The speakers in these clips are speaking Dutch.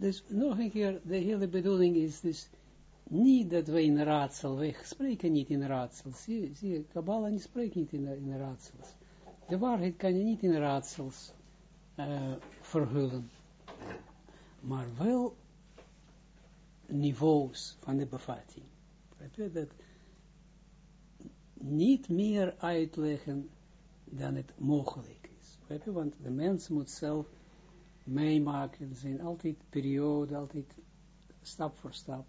dus nog een keer, de hele bedoeling is dus niet dat we in raadsel, wij spreken niet in raadsels. Zie, zie Kabbalah spreekt niet in, in raadsels. De waarheid kan je niet in raadsels uh, verhullen. Maar wel niveaus van de bevatting. Dat niet meer uitleggen dan het mogelijk is. Want de mens moet zelf meemaken. Zijn altijd perioden, altijd stap voor stap.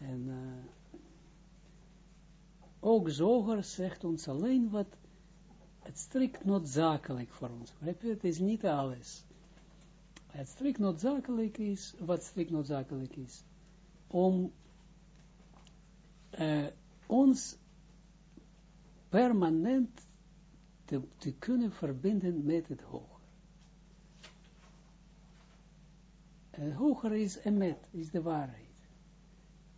En uh, ook Zoger zegt ons alleen wat het strikt noodzakelijk voor ons. Het is niet alles. Het strikt noodzakelijk is, wat strikt noodzakelijk is, om uh, ons permanent te, te kunnen verbinden met het hoger. Het hoger is emet, is de waarheid.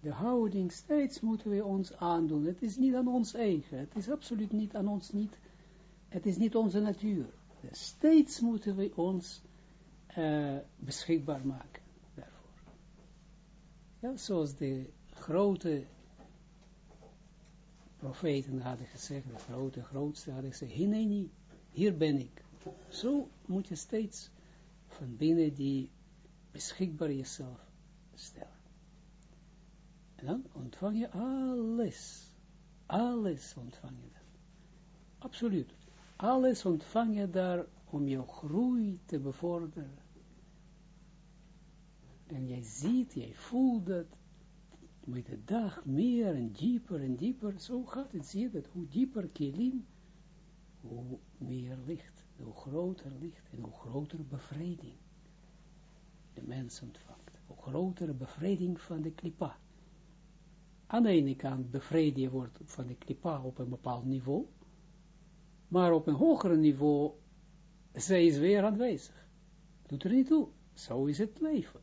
De houding, steeds moeten we ons aandoen. Het is niet aan ons eigen. Het is absoluut niet aan ons niet. Het is niet onze natuur. Steeds moeten we ons uh, beschikbaar maken daarvoor. Ja, zoals de grote profeten hadden gezegd, de grote, grootste hadden gezegd, hineni, hier ben ik. Zo moet je steeds van binnen die beschikbaar jezelf stellen. En dan ontvang je alles. Alles ontvang je dan. Absoluut. Alles ontvang je daar om jouw groei te bevorderen. En jij ziet, jij voelt dat met de dag meer en dieper en dieper, zo gaat het, zie je dat, hoe dieper kilim, hoe meer licht, hoe groter licht en hoe groter bevrijding de mens ontvangt. Hoe grotere bevrijding van de klipa. Aan de ene kant bevrijd je wordt van de klipa op een bepaald niveau, maar op een hoger niveau, zij is weer aanwezig. Doet er niet toe. Zo is het leven.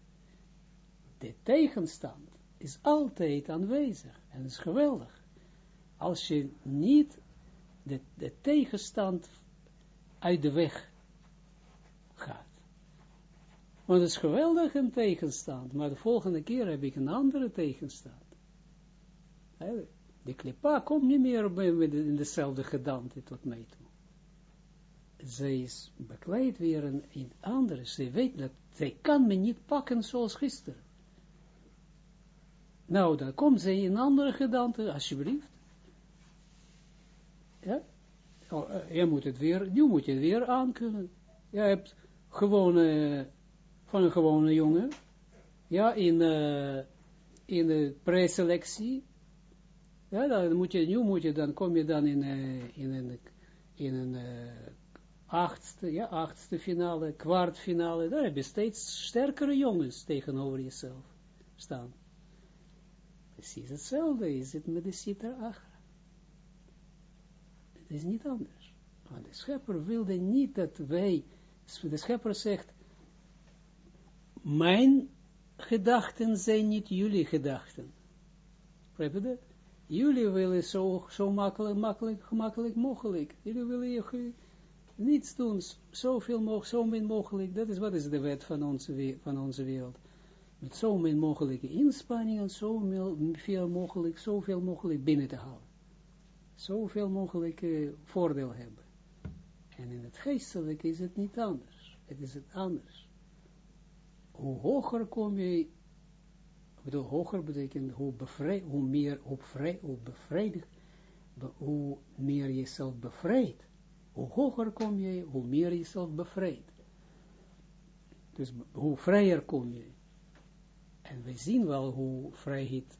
De tegenstand is altijd aanwezig. En is geweldig. Als je niet de, de tegenstand uit de weg gaat. Want het is geweldig een tegenstand, maar de volgende keer heb ik een andere tegenstand. De klipa komt niet meer in dezelfde gedante tot mij toe. Zij is bekleed weer een, een andere. Ze weet dat zij kan me niet pakken zoals gisteren. Nou, dan komt ze in andere gedante, alsjeblieft. Ja? Oh, uh, je moet het weer, nu moet je het weer aankunnen. Je hebt gewone, van een gewone jongen, ja, in, uh, in de preselectie, ja, dan moet je, nu moet je, dan kom je dan in, uh, in een, in een achtste, ja, achtste finale, kwartfinale, daar heb je steeds sterkere jongens tegenover jezelf staan. Precies hetzelfde is het met de Sitra Achra. Het is niet anders. Want de schepper wilde niet dat wij, de schepper zegt, mijn gedachten zijn niet jullie gedachten. Begrijp? Jullie willen zo, zo makkelijk, makkelijk, gemakkelijk mogelijk. Jullie willen je niets doen, zoveel mogelijk, zo min mogelijk. Dat is wat is de wet van onze, van onze wereld met zo min mogelijke inspanningen, zo veel mogelijk, zoveel mogelijk binnen te halen. Zoveel mogelijk voordeel hebben. En in het geestelijke is het niet anders. Het is het anders. Hoe hoger kom je, bedoel, hoger betekent hoe, bevrij, hoe meer op vrij, hoe bevrijdigd, hoe meer jezelf bevrijdt. Hoe hoger kom je, hoe meer jezelf bevrijdt. Dus hoe vrijer kom je. En wij zien wel hoe vrijheid,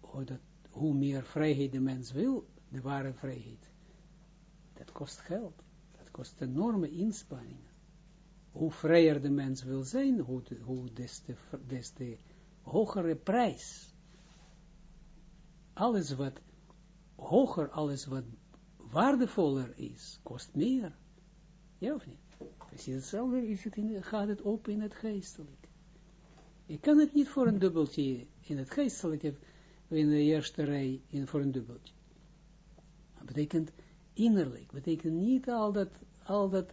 hoe, dat, hoe meer vrijheid de mens wil, de ware vrijheid. Dat kost geld. Dat kost enorme inspanningen. Hoe vrijer de mens wil zijn, hoe, hoe des, te, des te hogere prijs. Alles wat hoger, alles wat waardevoller is, kost meer. Ja of niet? Precies hetzelfde is het in, gaat het op in het geestelijk. Ik kan het niet voor een dubbeltje in het geestelijke, in de eerste rij, in voor een dubbeltje. Dat betekent innerlijk, betekent niet al dat, al dat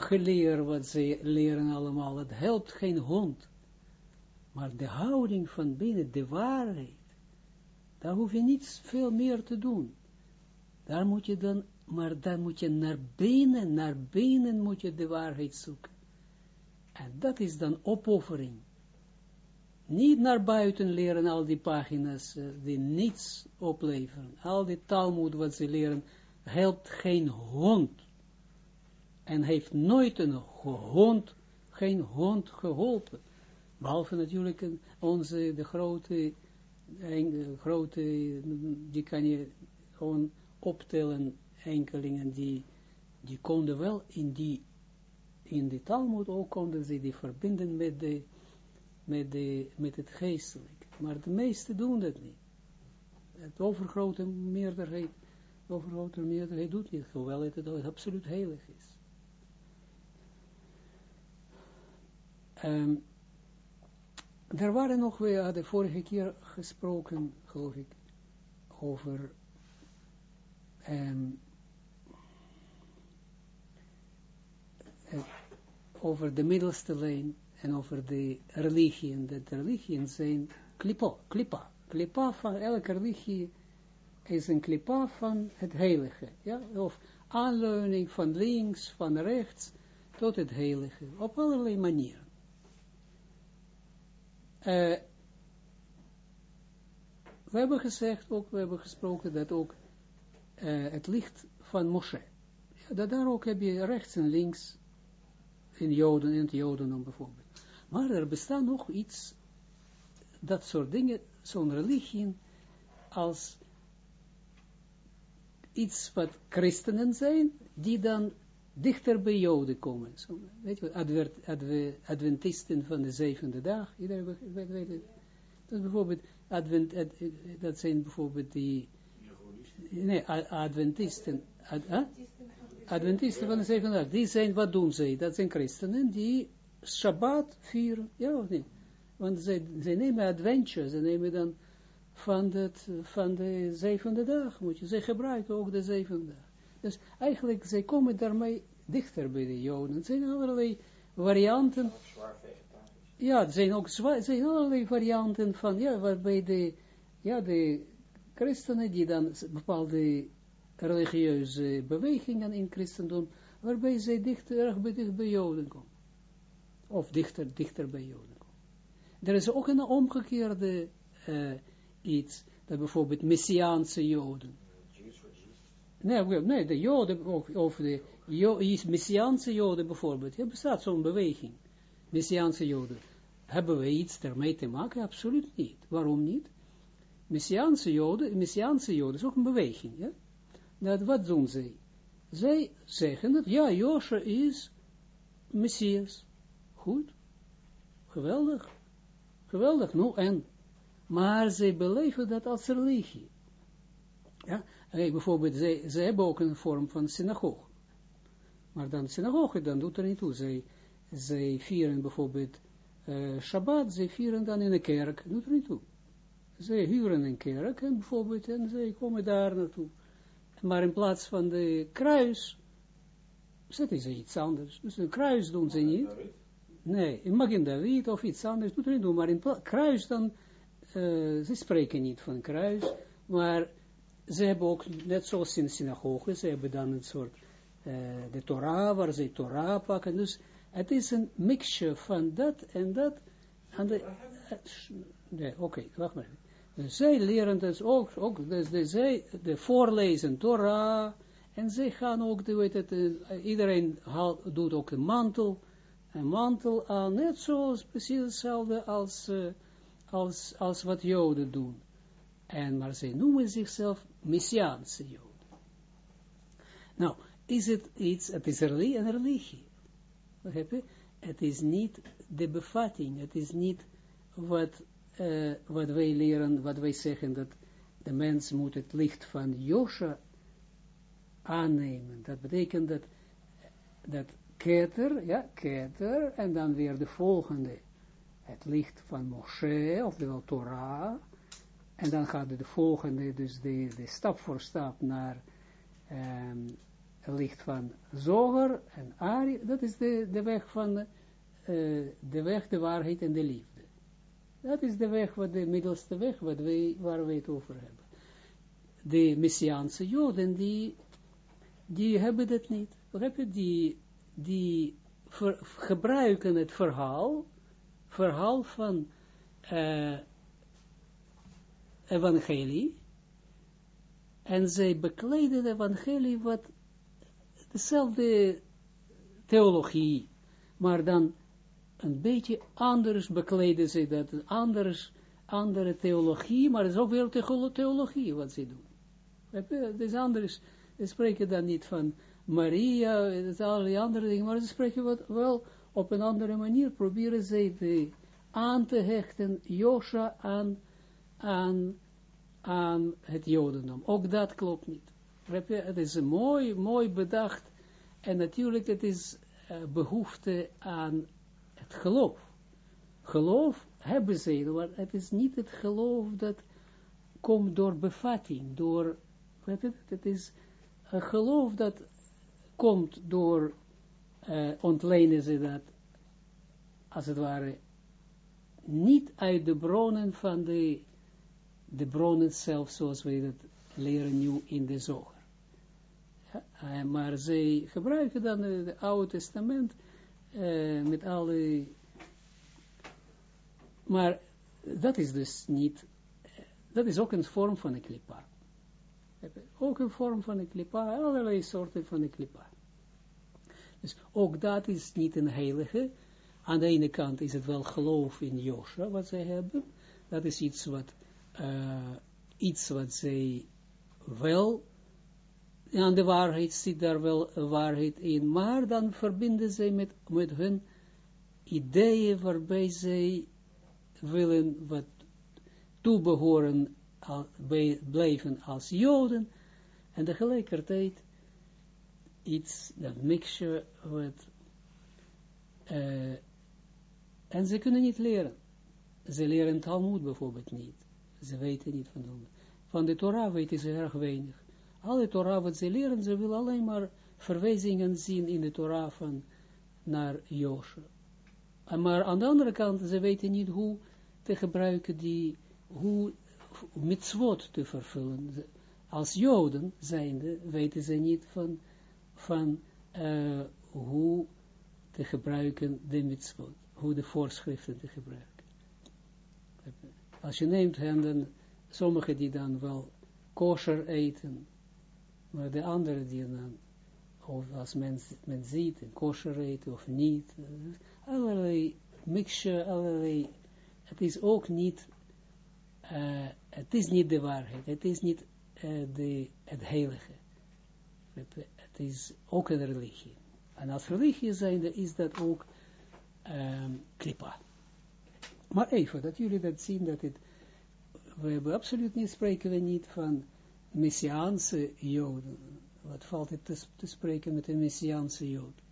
geleerd wat ze leren allemaal, het helpt geen hond. Maar de houding van binnen, de waarheid, daar hoef je niets veel meer te doen. Daar moet je dan, maar dan moet je naar binnen, naar binnen moet je de waarheid zoeken. En dat is dan opoffering. Niet naar buiten leren al die pagina's uh, die niets opleveren. Al die Talmud wat ze leren, helpt geen hond. En heeft nooit een hond, geen hond geholpen. Behalve natuurlijk onze, de grote, de grote, die kan je gewoon optellen, enkelingen, die, die konden wel in die, in de Talmud ook konden ze die verbinden met de, met de, met het geestelijk. Maar de meesten doen dat niet. Het overgrote meerderheid, de overgrote meerderheid doet niet, hoewel het, het absoluut heilig is. Um, er waren nog, we hadden vorige keer gesproken, geloof ik, over um, over de middelste lijn en over de religieën, dat de religieën zijn klipa, klipa, klipa van elke religie is een klipa van het heilige, ja, of aanleuning van links, van rechts, tot het heilige, op allerlei manieren. Uh, we hebben gezegd, ook, we hebben gesproken dat ook uh, het licht van Moshe, ja, dat daar ook heb je rechts en links in Joden, in het Jodendom bijvoorbeeld. Maar er bestaat nog iets, dat soort dingen, zo'n religie, als iets wat christenen zijn, die dan dichter bij Joden komen. Zo, weet je wat, adventisten van de zevende dag, iedereen weet, het. Dat bijvoorbeeld, advent, dat zijn bijvoorbeeld die, nee, adventisten, ad, adventisten van de zevende dag, die zijn, wat doen zij? Dat zijn christenen die Shabbat vieren, ja of niet? Want zij, zij nemen adventure, ze nemen dan van, het, van de zevende dag, moet je, zij gebruiken ook de zevende dag. Dus eigenlijk, zij komen daarmee dichter bij de Joden. Het zijn allerlei varianten. Ja, het zijn ook zwaar, zijn allerlei varianten van, ja, waarbij de, ja, de christenen die dan bepaalde religieuze bewegingen in christendom, waarbij zij dichter, erg bij, dicht bij Joden komen. Of dichter, dichter bij Joden komen. Er is ook een omgekeerde uh, iets, dat bijvoorbeeld Messiaanse Joden. Nee, nee, de Joden, of, of de jo, Messiaanse Joden bijvoorbeeld, er bestaat zo'n beweging. Messiaanse Joden. Hebben we iets ermee te maken? Absoluut niet. Waarom niet? Messiaanse Joden, Messiaanse Joden is ook een beweging. Ja? Dat, wat doen zij? Zij zeggen dat, ja, Josje is Messias. Goed. Geweldig. Geweldig. Nou, en, maar zij beleven dat als religie. Ja, bijvoorbeeld, zij, zij hebben ook een vorm van synagoge. Maar dan synagoge, dan doet er niet toe. Zij, zij vieren bijvoorbeeld uh, Shabbat, zij vieren dan in een kerk, doet er niet toe. Zij huren een kerk en bijvoorbeeld, en zij komen daar naartoe. Maar in plaats van de kruis, zetten ze iets anders. Dus een kruis doen ze niet. Nee, in Magin David of iets anders doet er niet toe. Maar in kruis dan, uh, ze spreken niet van kruis, maar ze hebben ook, net zoals in synagoge, ze hebben dan een soort, uh, de Torah, waar ze Torah pakken. Dus het is een mixture van dat en dat. En nee, oké, wacht maar. Zij leren dus ook, ook dus de, zij, de voorlezen Torah, en zij gaan ook, de, weet uh, iedereen haalt, doet ook een mantel, een mantel aan, net zoals precies hetzelfde als, uh, als, als wat Joden doen. En, maar zij noemen zichzelf Messiaanse Joden. Nou, is het iets, het is een religie. Begrijp? Het is niet de bevatting, het is niet wat, uh, wat wij leren, wat wij zeggen, dat de mens moet het licht van Josha aannemen. Dat betekent dat, dat keter, ja, keter, en dan weer de volgende, het licht van Moshe, of de Torah, en dan gaat de volgende, dus de, de stap voor stap naar, um, licht van Zoger en Ari, dat is de, de weg van uh, de weg, de waarheid en de liefde. Dat is de weg, wat de middelste weg, wat wij, waar we het over hebben. De Messiaanse Joden, die, die hebben dat niet. Die, die gebruiken het verhaal, verhaal van uh, evangelie, en zij bekleden de evangelie wat dezelfde theologie, maar dan een beetje anders bekleden ze dat, anders, andere theologie, maar het is ook weer theologie wat ze doen. Het is anders, ze spreken dan niet van Maria, het is allerlei andere dingen, maar ze spreken wat, wel op een andere manier, proberen ze de, aan te hechten, Josha aan, aan, aan het Jodendom. Ook dat klopt niet. Het is mooi, mooi bedacht. En natuurlijk, het is uh, behoefte aan het geloof. Geloof hebben ze, maar het is niet het geloof dat komt door bevatting, door, het, het is een geloof dat komt door, uh, ontlenen ze dat, als het ware, niet uit de bronnen van de, de bronnen zelf, zoals we dat leren nu in de zoger. Uh, maar zij gebruiken dan het Oude Testament uh, met alle... Maar dat is dus niet... Dat is ook een vorm van een klipa. Ook een vorm van een klipa, allerlei soorten van een klipa. Dus ook dat is niet een heilige. Aan de ene kant is het wel geloof in Joshua, wat zij hebben. Dat is iets wat, iets wat zij wel aan de waarheid zit daar wel waarheid in, maar dan verbinden zij met, met hun ideeën waarbij zij willen wat toebehoren, al, blijven als Joden, en tegelijkertijd iets, dat mixture, wat, uh, en ze kunnen niet leren. Ze leren Talmud bijvoorbeeld niet. Ze weten niet van de, van de Torah weten ze erg weinig alle Torah wat ze leren, ze willen alleen maar verwijzingen zien in de Torah van naar Joshua. Maar aan de andere kant, ze weten niet hoe te gebruiken die, hoe mitzvot te vervullen. Als Joden zijnde, weten ze niet van, van uh, hoe te gebruiken de mitzvot, hoe de voorschriften te gebruiken. Als je neemt hen, dan, sommigen die dan wel kosher eten, maar de andere die of als men, men ziet, kosher eten of niet, allerlei mixture, allerlei, het is ook niet, uh, het is niet de waarheid, het is niet uh, de, het heilige. Het is ook een religie. En als religie zijnde is dat ook um, klipa. Maar even, dat jullie dat zien, dat het, we hebben absoluut niet, spreken we niet van Messiaanse Joden. Wat valt het te, te spreken met een Messiaanse Jood?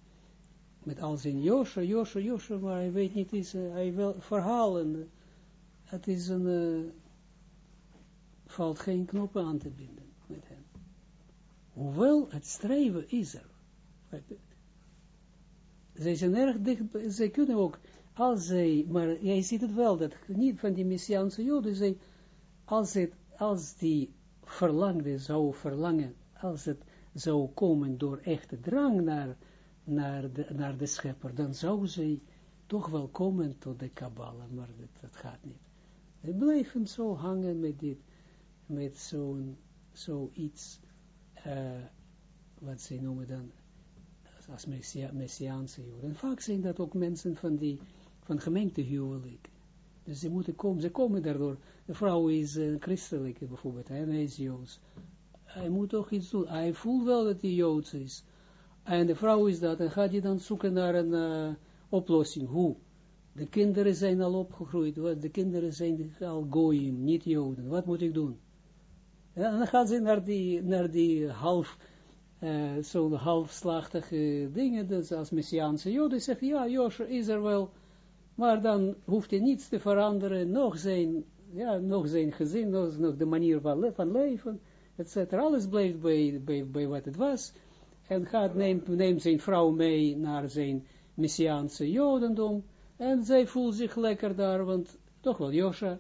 Met al zijn Joshua, Joshua, Joshua, maar hij weet niet, is, uh, hij wil verhalen. Het is een, uh, valt geen knoppen aan te binden met hem. Hoewel het streven is er. Zij zijn erg dicht, zij kunnen ook, als zij, maar jij ziet het wel, dat niet van die Messiaanse Joden, zij, als, het, als die verlangde, zou verlangen, als het zou komen door echte drang naar, naar, de, naar de schepper, dan zou ze toch wel komen tot de Kabbalah, maar dat, gaat niet. Ze blijven zo hangen met dit, met zo'n, zoiets, uh, wat ze noemen dan, als Messia, Messiaanse joden. En vaak zijn dat ook mensen van die, van gemeentehuwelijk. Dus ze moeten komen, ze komen daardoor. De vrouw is uh, christelijke bijvoorbeeld, en hij is Joods. Hij moet toch iets doen. Hij voelt wel dat hij Joods is. En de vrouw is dat, en gaat hij dan zoeken naar een uh, oplossing. Hoe? De kinderen zijn al opgegroeid, de kinderen zijn al goyim, niet Joden. Wat moet ik doen? En dan gaan ze naar die, naar die half, uh, zo'n halfslachtige dingen, dus als Messiaanse Joden zeggen, ja, Joshua is er wel, maar dan hoeft hij niets te veranderen, nog zijn, ja, nog zijn gezin, nog, nog de manier van, van leven, etc. Alles blijft bij, bij, bij wat het was. en gaat, neemt, neemt zijn vrouw mee naar zijn Messiaanse Jodendom, en zij voelt zich lekker daar, want toch wel Josha,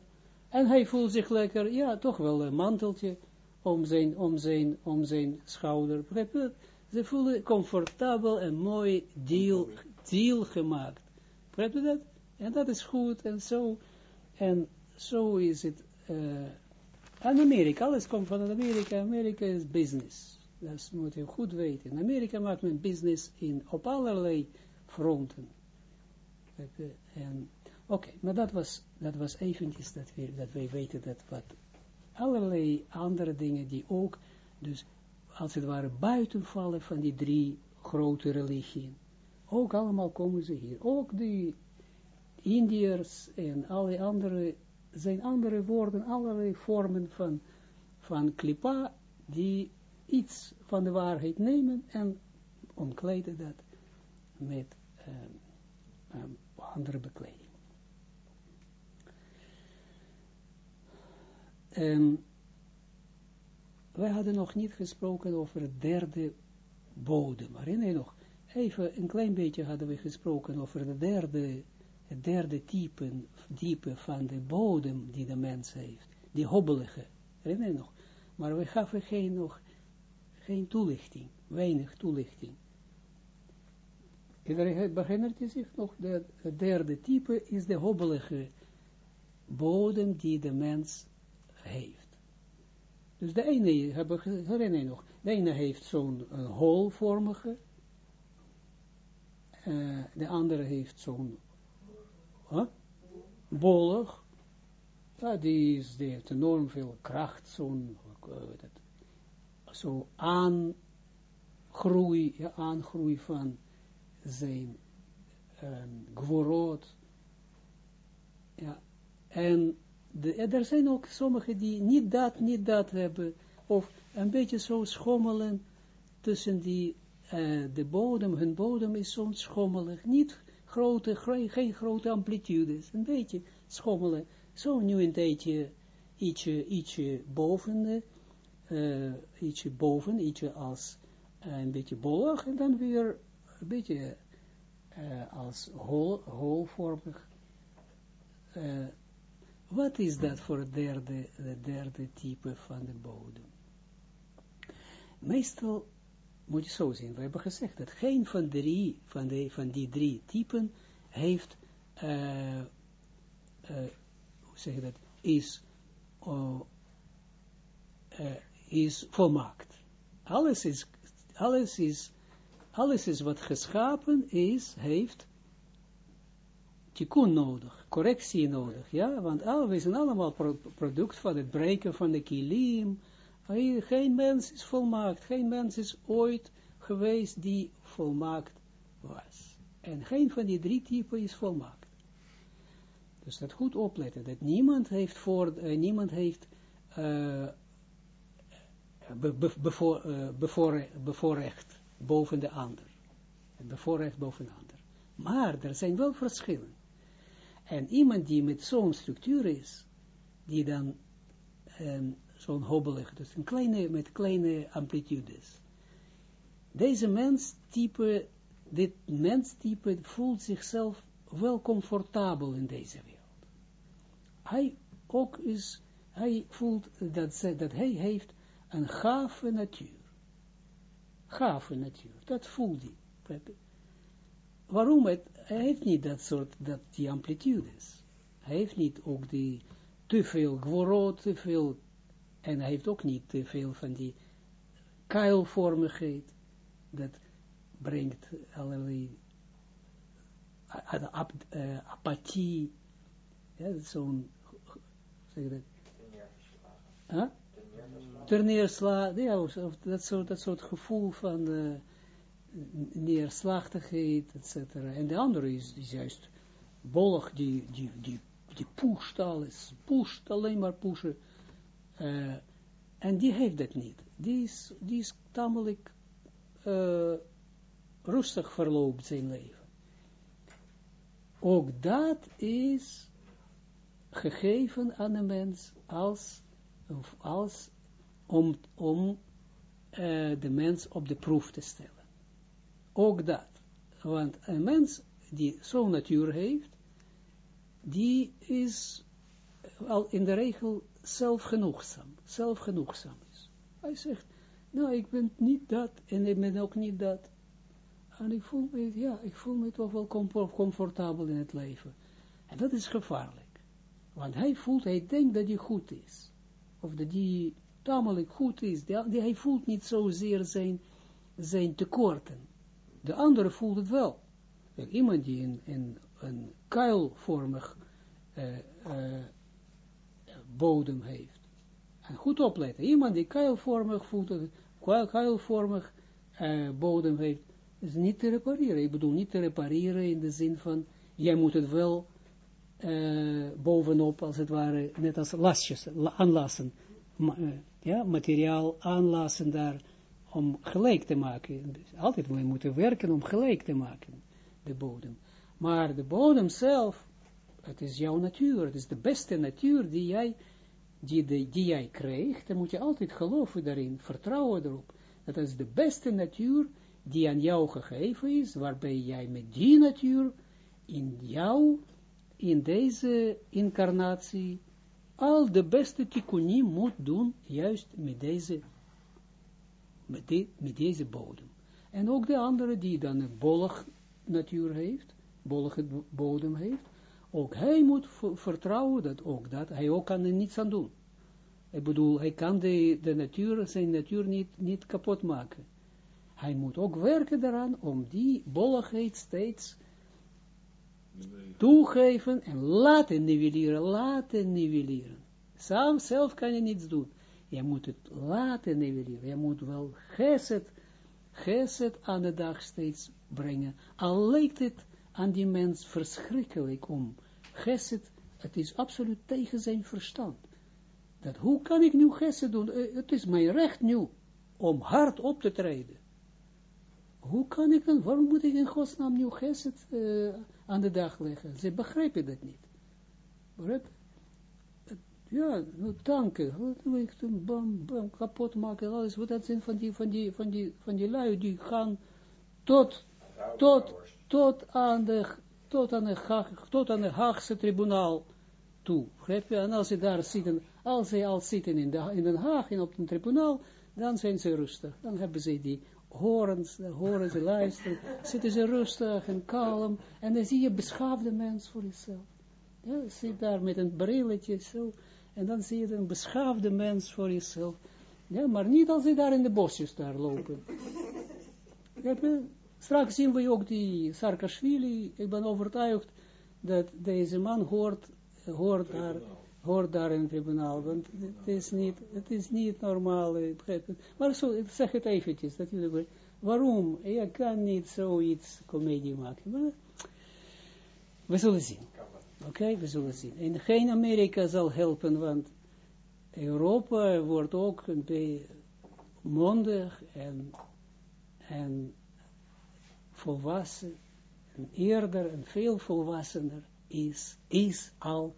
en hij voelt zich lekker, ja, toch wel een manteltje om zijn, om zijn, om zijn schouder, ze voelen comfortabel en mooi deal, deal gemaakt, begrijp je dat? En dat is goed, en zo, en zo is het, uh, Amerika, alles komt van Amerika, Amerika is business, dat moet je goed weten. In Amerika maakt men business in, op allerlei fronten. En, Oké, maar dat was, dat was eventjes dat, we, dat wij weten dat wat allerlei andere dingen die ook, dus als het ware buiten vallen van die drie grote religieën. Ook allemaal komen ze hier. Ook die Indiërs en alle andere, zijn andere woorden, allerlei vormen van, van klipa, die iets van de waarheid nemen en omkleden dat met um, um, andere bekleding. Um, wij hadden nog niet gesproken over het derde bodem. Herinner je nog? Even een klein beetje hadden we gesproken over de derde, het derde type, type van de bodem die de mens heeft. Die hobbelige. Herinner je nog? Maar we gaven geen, nog, geen toelichting. Weinig toelichting. Iedereen herinnert zich nog? De, het derde type is de hobbelige bodem die de mens heeft. Dus de ene, herinner je nog, de ene heeft zo'n holvormige, uh, de andere heeft zo'n huh? bollig, ja, die, is, heeft enorm veel kracht, zo'n uh, zo aangroei, ja, aangroei van zijn um, ja, en er zijn ook sommigen die niet dat, niet dat hebben, of een beetje zo schommelen tussen die, uh, de bodem, hun bodem is zo schommelig, niet grote, geen grote amplitudes, een beetje schommelen, zo nu een tijdje ietsje, ietsje boven, uh, ietsje boven, ietsje als uh, een beetje bollig, en dan weer een beetje als hol, holvormig, wat is dat voor het derde, het derde type van de bodem? Meestal moet je zo zien, we hebben gezegd dat geen van, drie, van, de, van die drie typen heeft, uh, uh, hoe zeg je dat, is, uh, is volmaakt. Alles is, alles is, alles is wat geschapen is, heeft tikkun nodig, correctie nodig, ja, want al, we zijn allemaal product van het breken van de kilim, geen mens is volmaakt, geen mens is ooit geweest die volmaakt was. En geen van die drie typen is volmaakt. Dus dat goed opletten, dat niemand heeft, voor, uh, niemand heeft be, be, bevoor, bevoor, bevoorrecht boven de ander. Bevoorrecht boven de ander. Maar er zijn wel verschillen. En iemand die met zo'n structuur is, die dan um, zo'n hobbelig, dus een kleine, met kleine amplitudes. Deze menstype, dit menstype voelt zichzelf wel comfortabel in deze wereld. Hij ook is, hij voelt dat, dat hij heeft een gave natuur. Gave natuur, dat voelt hij. Waarom? Het, hij heeft niet dat soort, dat die amplitudes. Hij heeft niet ook die te veel gworot, te veel, en hij heeft ook niet te veel van die kuilvormigheid, dat brengt allerlei ap, uh, apathie, ja, zo'n, zeg dat? Huh? Terneersla, ja, of dat soort, dat soort gevoel van, uh, neerslachtigheid, etc. En de andere is, is juist bollig, die, die, die, die pusht alles, pusht, alleen maar pushen. Uh, en die heeft dat niet. Die is, tamelijk uh, rustig verloopt zijn leven. Ook dat is gegeven aan de mens als, als om, om uh, de mens op de proef te stellen. ook dat. Want een mens die zo'n natuur heeft, die is al in de regel zelfgenoegzaam, zelfgenoegzaam is. Hij zegt, nou, ik ben niet dat en ik ben ook niet dat. En ik voel me, ja, ik voel me toch wel comfortabel in het leven. En dat is gevaarlijk. Want hij voelt, hij denkt dat hij goed is. Of dat hij tamelijk goed is. Die, hij voelt niet zozeer zijn, zijn tekorten. De andere voelt het wel. Iemand die in, een kuilvormig uh, uh, bodem heeft. En goed opletten. Iemand die kuilvormig, voelt, kuilvormig uh, bodem heeft, is niet te repareren. Ik bedoel niet te repareren in de zin van, jij moet het wel bovenop, als het ware, net als lastjes, aanlassen. Ja, materiaal aanlassen daar om gelijk te maken. Altijd we moeten werken om gelijk te maken, de bodem. Maar de bodem zelf, het is jouw natuur, het is de beste natuur die jij, die, die, die jij krijgt, dan moet je altijd geloven daarin, vertrouwen erop. Dat is de beste natuur die aan jou gegeven is, waarbij jij met die natuur in jou, in deze incarnatie, al de beste tikkunim moet doen, juist met deze, met, de, met deze bodem. En ook de andere die dan een bollig natuur heeft, bollige bodem heeft, ook hij moet vertrouwen dat ook dat, hij ook kan er niets aan doen. Ik bedoel, hij kan de, de natuur, zijn natuur niet, niet kapot maken. Hij moet ook werken daaraan om die bolligheid steeds toegeven en laten nivelleren, laten nivelleren. Sam zelf kan je niets doen. Je moet het laten nivelleren. Je moet wel geset aan de dag steeds brengen. Al lijkt het aan die mens verschrikkelijk om geset, het is absoluut tegen zijn verstand. Dat hoe kan ik nu geset doen? Eh, het is mijn recht nu om hard op te treden. Hoe kan ik dan, waarom moet ik in godsnaam nu geset uh, aan de dag leggen? Ze begrijpen dat niet. Begrijp? Ja, nou, tanken, bam, bam, kapot maken, alles, wat dat zijn van die, van die, van die, van die lui, die gaan tot, tot, tot aan de, tot aan de, tot aan de Haagse tribunaal toe. Begrijp je? En als ze daar zitten, als ze al zitten in, de, in Den Haag, en op een tribunaal, dan zijn ze rustig. Dan hebben ze die horens, horen ze luisteren, zitten ze rustig en kalm, en dan zie je beschaafde mens voor jezelf. Ja, zit daar met een brilletje, zo, en dan zie je een beschaafde mens voor jezelf. Ja, maar niet als ze daar in de bosjes daar lopen. Straks zien we ook die Sarkashvili. Ik ben overtuigd dat deze man hoort, hoort, daar, hoort daar in het tribunaal. Want het is niet, het is niet normaal. Maar zo, ik zeg het eventjes. Dat jullie, waarom? Je kan niet zoiets comedie maken. We zullen zien. Oké, we zullen zien. En geen Amerika zal helpen, want Europa wordt ook een beetje mondig en, en volwassen, en eerder en veel volwassener is, is al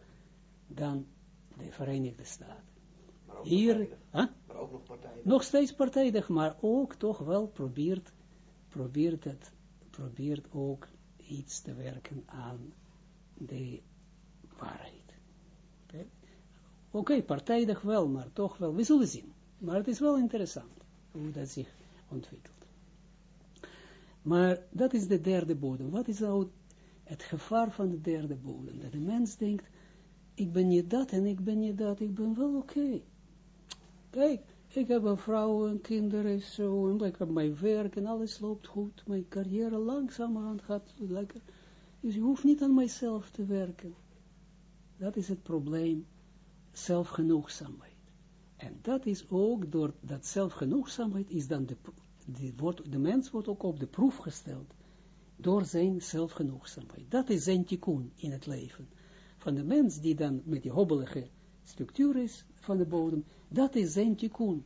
dan de Verenigde Staten. Hier, huh? maar ook nog partijdig. Nog steeds partijdig, maar ook toch wel probeert, probeert het, probeert ook iets te werken aan de waarheid. Oké, okay, partijdig wel, maar toch wel, we zullen zien. Maar het is wel interessant hoe dat zich ontwikkelt. Maar dat is de derde bodem. Wat is nou het gevaar van de derde bodem? Dat de mens denkt, ik ben niet dat en ik ben niet dat, ik ben wel oké. Kijk, ik heb een vrouw en kinderen zo, en ik heb mijn werk en alles loopt goed, mijn carrière langzamerhand gaat lekker. Dus je hoeft niet aan mijzelf te werken. Dat is het probleem, zelfgenoegzaamheid. En dat is ook door dat zelfgenoegzaamheid is dan de, de, wordt, de mens wordt ook op de proef gesteld door zijn zelfgenoegzaamheid. Dat is zijn tikkun in het leven. Van de mens die dan met die hobbelige structuur is van de bodem, dat is zijn tikkun.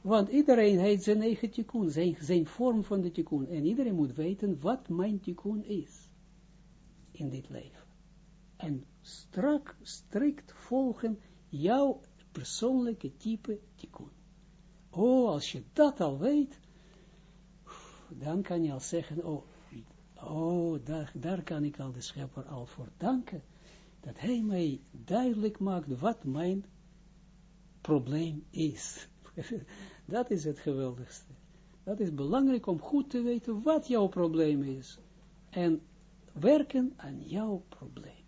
Want iedereen heeft zijn eigen tikkun, zijn, zijn vorm van de tikkun. En iedereen moet weten wat mijn tikkun is in dit leven. En strak, strikt volgen jouw persoonlijke type tikkun. Oh, als je dat al weet, dan kan je al zeggen, oh, oh daar, daar kan ik al de schepper al voor danken, dat hij mij duidelijk maakt wat mijn probleem is. dat is het geweldigste. Dat is belangrijk om goed te weten wat jouw probleem is. En werken aan jouw probleem.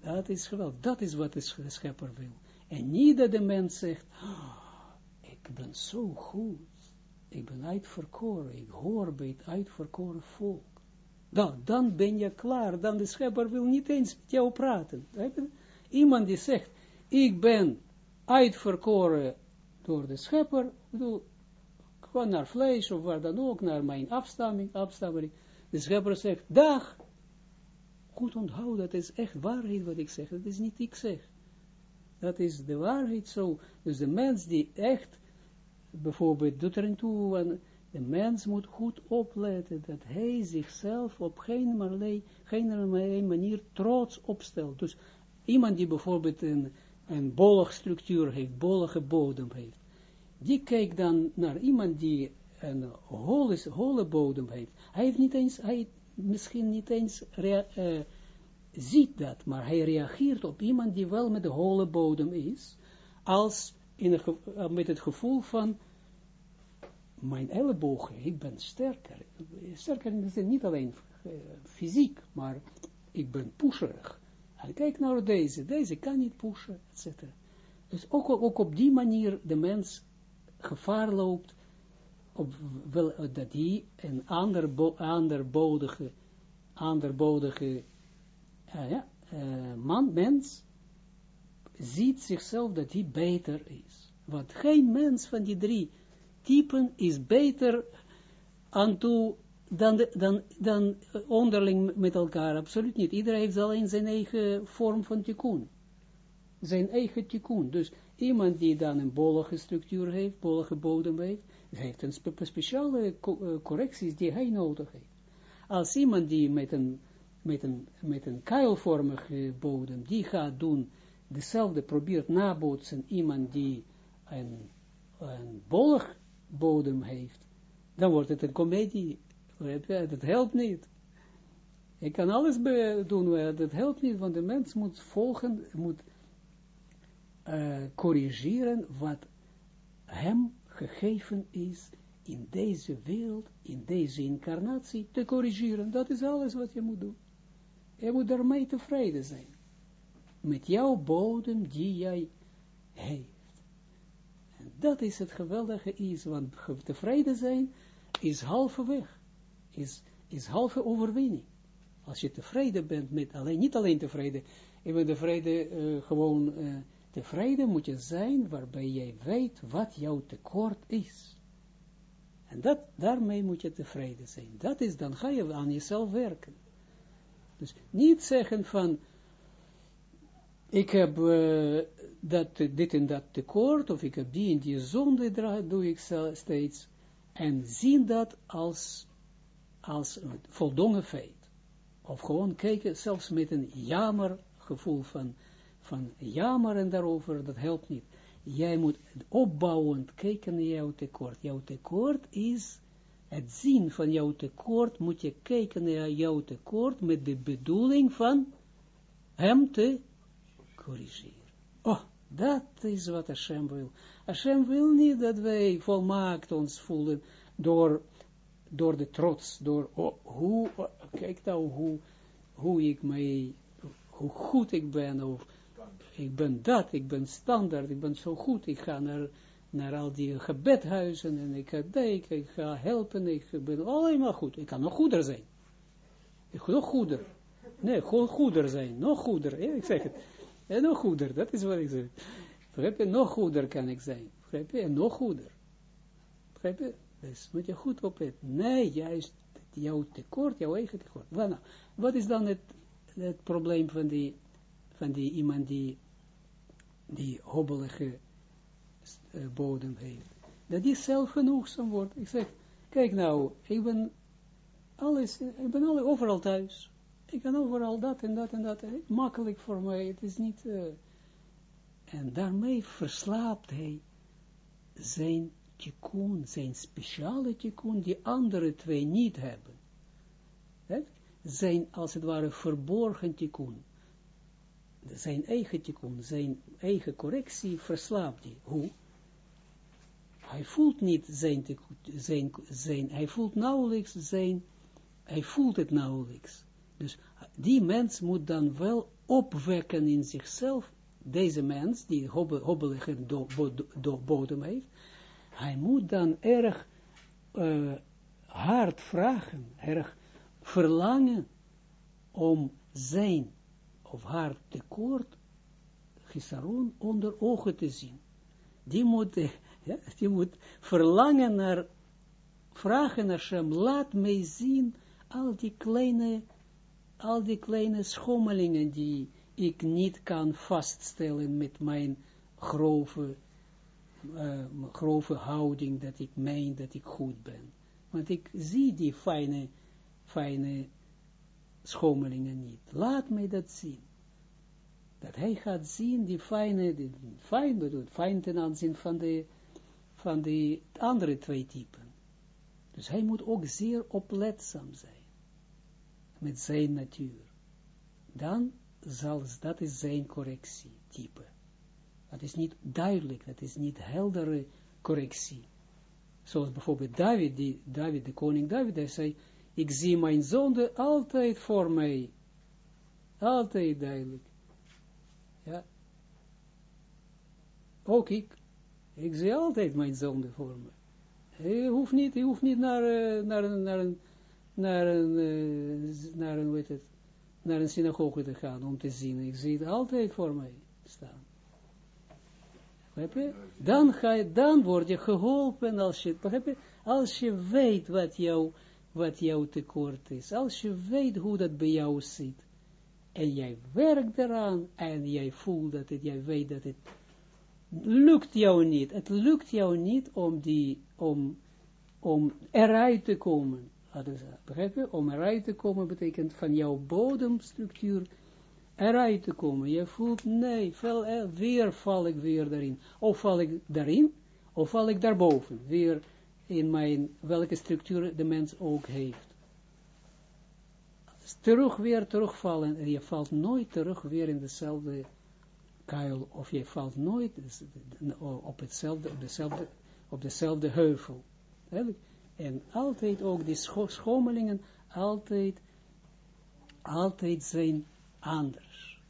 Dat is geweldig. Dat is wat de schepper wil. En niet dat de mens zegt, oh, ik ben zo goed. Ik ben uitverkoren. Ik hoor bij het uitverkoren volk. Dan, dan ben je klaar. Dan de schepper wil niet eens met jou praten. Iemand die zegt, ik ben uitverkoren door de schepper. gewoon naar vlees of waar dan ook, naar mijn afstamming, afstamming. De schepper zegt, dag. Goed onthouden, dat is echt waarheid wat ik zeg. Dat is niet ik zeg. Dat is de waarheid zo. Dus de mens die echt, bijvoorbeeld doet er toe, en de mens moet goed opletten dat hij zichzelf op geen, marlei, geen manier trots opstelt. Dus iemand die bijvoorbeeld een, een structuur heeft, bollige bodem heeft, die kijkt dan naar iemand die een holle, holle bodem heeft. Hij heeft niet eens, hij misschien niet eens uh, ziet dat, maar hij reageert op iemand die wel met de holle bodem is, als in met het gevoel van mijn ellebogen, ik ben sterker. Sterker in de zin niet alleen uh, fysiek, maar ik ben pusherig. En kijk naar deze, deze kan niet pushen, etc. Dus ook, ook op die manier de mens gevaar loopt, op, wel, dat hij een ander, bo, anderbodige, anderbodige uh, ja, man, mens, ziet zichzelf dat hij beter is. Want geen mens van die drie typen is beter aan toe dan, dan, dan onderling met elkaar, absoluut niet. Iedereen heeft alleen zijn eigen vorm van tikkun. Zijn eigen tikkun. Dus Iemand die dan een bollige structuur heeft, bollige bodem heeft, heeft een spe speciale uh, correcties die hij nodig heeft. Als iemand die met een, met een, met een bodem, die gaat doen, dezelfde probeert nabootsen, iemand die een, een bollig bodem heeft, dan wordt het een komedie. Dat helpt niet. Ik kan alles doen, dat helpt niet, want de mens moet volgen, moet uh, corrigeren wat hem gegeven is in deze wereld, in deze incarnatie, te corrigeren. Dat is alles wat je moet doen. Je moet daarmee tevreden zijn. Met jouw bodem die jij heeft. Dat is het geweldige is, want tevreden zijn is halve weg. Is, is halve overwinning. Als je tevreden bent met alleen, niet alleen tevreden, je bent tevreden uh, gewoon... Uh, Tevreden moet je zijn waarbij jij weet wat jouw tekort is. En dat, daarmee moet je tevreden zijn. Dat is, dan ga je aan jezelf werken. Dus niet zeggen van, ik heb uh, dat, dit en dat tekort, of ik heb die en die zonde, doe ik steeds, en zien dat als, als een voldongen feit. Of gewoon kijken, zelfs met een jammer gevoel van, van jammeren daarover, dat helpt niet. Jij moet opbouwend kijken naar jouw tekort. Jouw tekort is, het zien van jouw tekort, moet je kijken naar jouw tekort met de bedoeling van hem te corrigeren. Oh, dat is wat Hashem wil. Hashem wil niet dat wij volmaakt ons voelen door, door de trots, door, oh, hoe, kijk nou hoe, hoe ik mij, hoe goed ik ben, of ik ben dat, ik ben standaard, ik ben zo goed, ik ga naar, naar al die gebedhuizen en ik ga denken, ik ga helpen, ik ben allemaal goed, ik kan nog goeder zijn. Ik nog goeder. Nee, gewoon goeder zijn, nog goeder, ik zeg het. En nog goeder, dat is wat ik zeg. Begrijp je, nog goeder kan ik zijn. Begrijp je, en nog goeder. Begrijp je, dus moet je goed opletten. Nee, juist jouw tekort, jouw eigen tekort. Nou, wat is dan het, het probleem van die, van die iemand die die hobbelige uh, bodem heeft, dat die zelf genoegzaam wordt. Ik zeg, kijk nou, ik ben alles, ik ben alle, overal thuis. Ik kan overal dat en dat en dat. Makkelijk voor mij, het is niet... Uh, en daarmee verslaapt hij zijn tikkun, zijn speciale tikkun, die andere twee niet hebben. Zijn, als het ware, verborgen tikkun. Zijn eigen tikkun, zijn eigen correctie verslaapt hij. Hoe? Hij voelt niet zijn, zijn, zijn, hij voelt nauwelijks zijn, hij voelt het nauwelijks. Dus die mens moet dan wel opwekken in zichzelf, deze mens, die hobbelige do, do, bodem heeft, hij moet dan erg uh, hard vragen, erg verlangen om zijn of haar tekort, gisaron, onder ogen te zien. Die moet, ja, die moet verlangen naar, vragen naar Shem, laat mij zien al die kleine, al die kleine schommelingen die ik niet kan vaststellen met mijn grove, uh, grove houding, dat ik meen dat ik goed ben. Want ik zie die fijne, fijne schommelingen niet. Laat mij dat zien. Dat hij gaat zien die fijne, die fijn bedoelt, fijn ten aanzien van de, van de andere twee typen. Dus hij moet ook zeer opletzaam zijn. Met zijn natuur. Dan zal, dat is zijn correctietype. Dat is niet duidelijk, dat is niet heldere correctie. Zoals bijvoorbeeld David, die, David, de koning David, hij zei, ik zie mijn zonde altijd voor mij. Altijd duidelijk. Ja. Ook ik. Ik zie altijd mijn zonde voor me. Je hoeft niet, je hoeft niet naar, naar, een, naar een, naar een, uh, naar een, weet het, naar een synagoge te gaan om te zien. Ik zie het altijd voor mij staan. Dan, ga je, dan word je geholpen als je, je, als je weet wat, jou, wat jouw tekort is. Als je weet hoe dat bij jou zit. En jij werkt eraan en jij voelt dat het, jij weet dat het lukt jou niet. Het lukt jou niet om, die, om, om eruit te komen. Begrijp je? Om eruit te komen betekent van jouw bodemstructuur eruit te komen. Je voelt, nee, weer val ik weer daarin. Of val ik daarin, of val ik daarboven. Weer in mijn, welke structuur de mens ook heeft. Terug, weer terugvallen, en je valt nooit terug weer in dezelfde kuil, of je valt nooit op hetzelfde, op dezelfde, op dezelfde heuvel. En altijd ook die scho schommelingen, altijd, altijd zijn anders.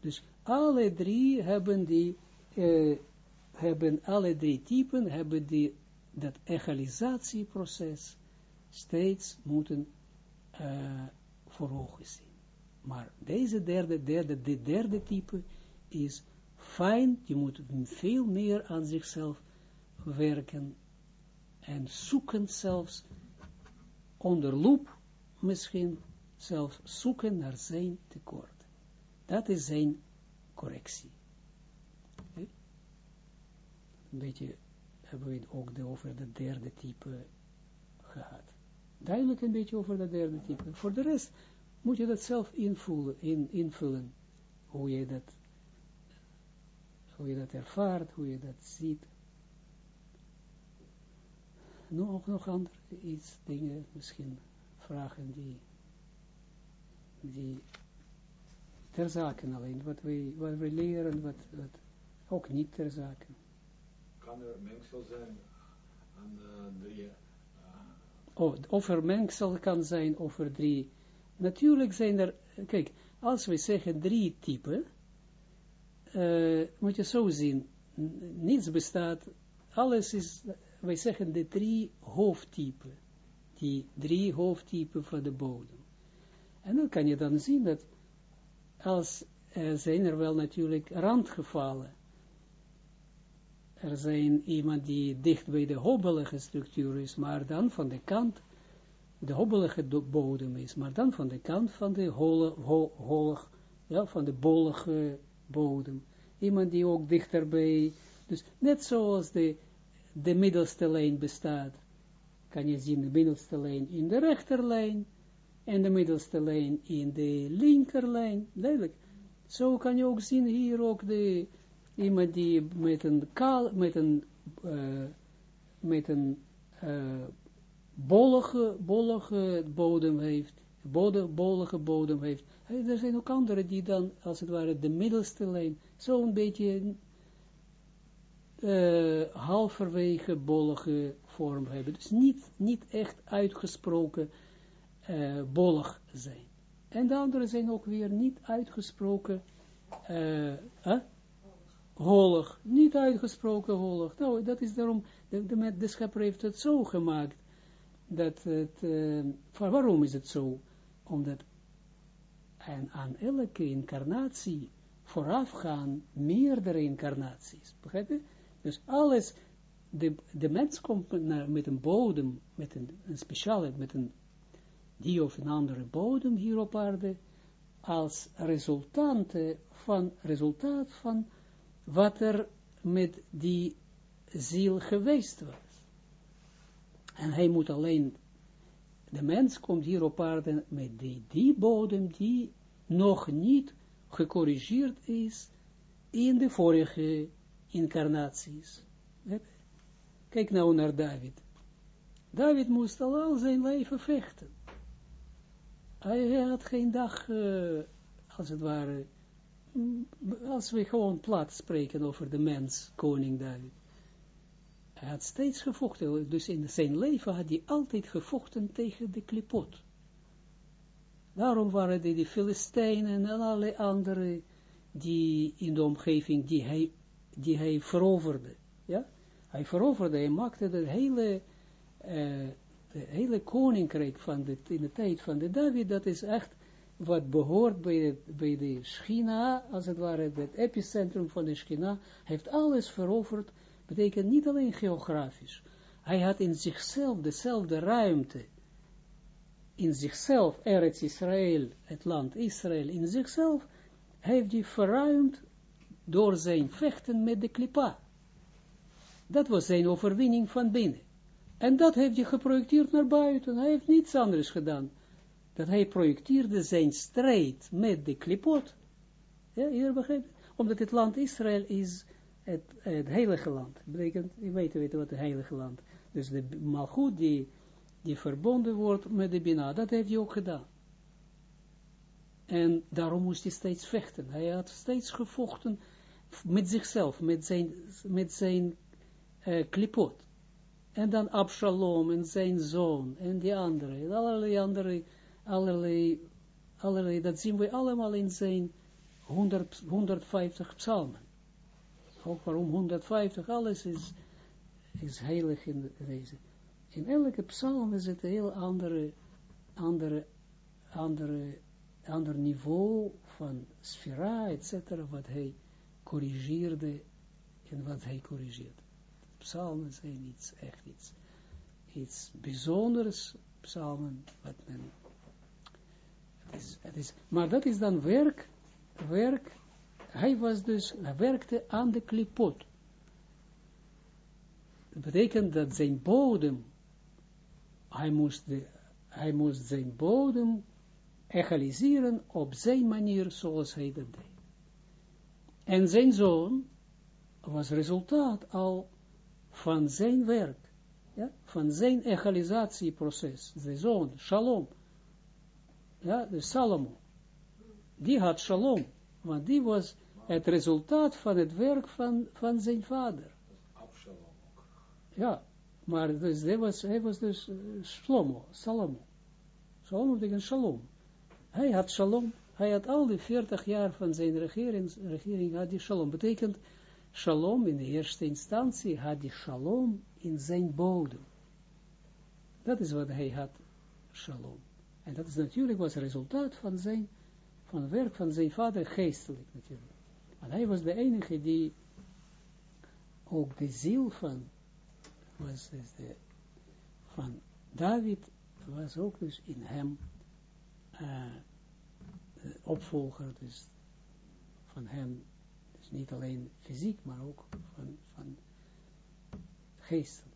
Dus alle drie hebben die, uh, hebben alle drie typen, hebben die, dat egalisatieproces steeds moeten uh, voor ogen zien. Maar deze derde, derde, de derde type is fijn, je moet veel meer aan zichzelf werken en zoeken zelfs onder loep misschien zelfs zoeken naar zijn tekort. Dat is zijn correctie. Een beetje hebben we het ook over de derde type gehad. Duidelijk een beetje over de derde type. Voor de rest moet je dat zelf invullen, in, invullen hoe je dat, hoe je dat ervaart, hoe je dat ziet. Nog, nog andere iets, dingen, misschien vragen die die ter zaken alleen, wat we, wat we leren, wat, wat ook niet ter zaken. Kan er mengsel zijn aan de drie? Uh... Oh, of er mengsel kan zijn over drie. Natuurlijk zijn er, kijk, als we zeggen drie typen, uh, moet je zo zien, niets bestaat, alles is, wij zeggen de drie hoofdtypen, die drie hoofdtypen van de bodem. En dan kan je dan zien dat als er zijn er wel natuurlijk randgevallen. Er zijn iemand die dicht bij de hobbelige structuur is, maar dan van de kant, de hobbelige bodem is, maar dan van de kant van de holle, ho, ja, van de bollige bodem. Iemand die ook dichterbij, dus net zoals de, de middelste lijn bestaat, kan je zien de middelste lijn in de rechterlijn, en de middelste lijn in de linkerlijn, duidelijk. Zo kan je ook zien hier ook de, iemand die met een kaal, met een, uh, met een uh, bollige, bodem heeft, bodem, bollige bodem heeft. er zijn ook anderen die dan, als het ware, de middelste lijn, zo'n beetje uh, halverwege bollige vorm hebben. Dus niet, niet echt uitgesproken uh, bollig zijn. En de anderen zijn ook weer niet uitgesproken uh, huh? holig. Niet uitgesproken holig. Nou, dat is daarom, de, de, de schepper heeft het zo gemaakt. Dat het, waarom is het zo? Omdat en aan elke incarnatie voorafgaan meerdere incarnaties. Begrijp je? Dus alles, de, de mens komt met een bodem, met een, een speciale, met een die of een andere bodem hier op aarde, als resultante van, resultaat van wat er met die ziel geweest was. En hij moet alleen, de mens komt hier op aarde met die, die bodem die nog niet gecorrigeerd is in de vorige incarnaties. Kijk nou naar David. David moest al zijn leven vechten. Hij had geen dag, als het ware, als we gewoon plat spreken over de mens, koning David. Hij had steeds gevochten, dus in zijn leven had hij altijd gevochten tegen de klipot. Daarom waren die, die Filistijnen en alle andere die in de omgeving die hij, die hij veroverde. Ja? Hij veroverde, hij maakte de hele, uh, de hele koninkrijk van de, in de tijd van de David, dat is echt wat behoort bij de, bij de Schina, als het ware het epicentrum van de Schina, heeft alles veroverd, betekent niet alleen geografisch. Hij had in zichzelf dezelfde ruimte in zichzelf, Eretz Israël, het land Israël, in zichzelf, heeft hij verruimd door zijn vechten met de klipa. Dat was zijn overwinning van binnen. En dat heeft hij geprojecteerd naar buiten. Hij heeft niets anders gedaan. Dat hij projecteerde zijn strijd met de klipot. Ja, hier begrijpt Omdat het land Israël is het, het heilige land. Betekent, je weet, weet wat het heilige land. Dus de malgoed die die verbonden wordt met de Bina. Dat heeft hij ook gedaan. En daarom moest hij steeds vechten. Hij had steeds gevochten met zichzelf, met zijn, met zijn uh, klipot. En dan Absalom en zijn zoon en die andere. En allerlei andere, allerlei, allerlei, dat zien we allemaal in zijn 100, 150 psalmen. Ook waarom 150, alles is, is heilig in deze in elke psalm is het een heel andere, andere, andere, ander niveau van sfera, etc., wat hij corrigeerde en wat hij corrigeerde. Psalmen zijn iets, echt iets, iets bijzonders, psalmen, wat men, het is, is, maar dat is dan werk, werk, hij was dus, hij werkte aan de klipot. Dat betekent dat zijn bodem hij moest, de, hij moest zijn bodem egaliseren op zijn manier zoals hij dat deed. En zijn zoon was resultaat al van zijn werk, ja, van zijn egalisatieproces. Zijn zoon, Shalom, ja, de Salomo, die had Shalom, want die was het resultaat van het werk van, van zijn vader. Ja, maar dus, hij, was, hij was dus uh, Shlomo, Salomo. Salomo betekent shalom. Hij had shalom. Hij had al die 40 jaar van zijn regering, regering had die shalom. Betekent shalom in de eerste instantie had die shalom in zijn bodem. Dat is wat hij had, shalom. En dat is natuurlijk was resultaat van zijn, van het werk van zijn vader, geestelijk natuurlijk. Want hij was de enige die ook de ziel van was dus de, van David, was ook dus in hem uh, opvolger, dus van hem, dus niet alleen fysiek, maar ook van, van geestelijk.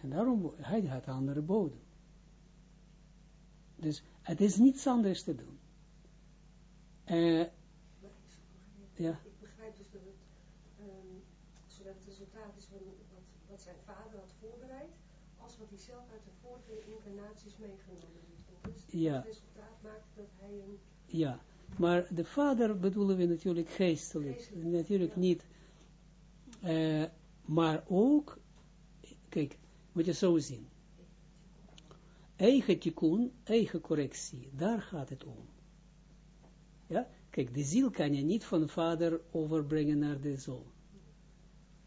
En daarom, hij had andere bodem. Dus het is niets anders te doen. Uh, ja. Ik begrijp dus dat het, um, zodat het resultaat is van wat zijn vader had voorbereid, als wat hij zelf uit de vorige incarnaties meegenomen heeft. Dus Ja. het resultaat maakt dat hij een Ja, maar de vader bedoelen we natuurlijk geestelijk. Natuurlijk niet. eh, maar ook, kijk, moet je zo zien. Eigen tikkun, eigen correctie, daar gaat het om. Ja, kijk, de ziel kan je niet van de vader overbrengen naar de zoon.